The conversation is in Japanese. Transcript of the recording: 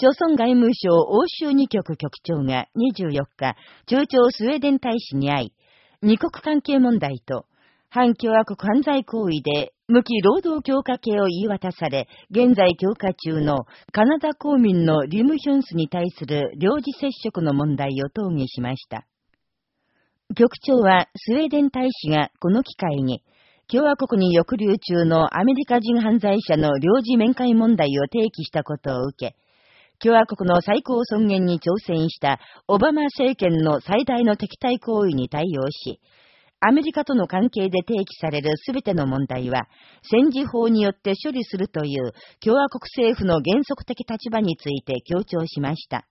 朝鮮外務省欧州二局局長が24日、中朝スウェーデン大使に会い、二国関係問題と、反共和国犯罪行為で無期労働強化刑を言い渡され、現在強化中のカナダ公民のリム・ヒョンスに対する領事接触の問題を討議しました。局長はスウェーデン大使がこの機会に、共和国に抑留中のアメリカ人犯罪者の領事面会問題を提起したことを受け、共和国の最高尊厳に挑戦したオバマ政権の最大の敵対行為に対応し、アメリカとの関係で提起されるすべての問題は、戦時法によって処理するという共和国政府の原則的立場について強調しました。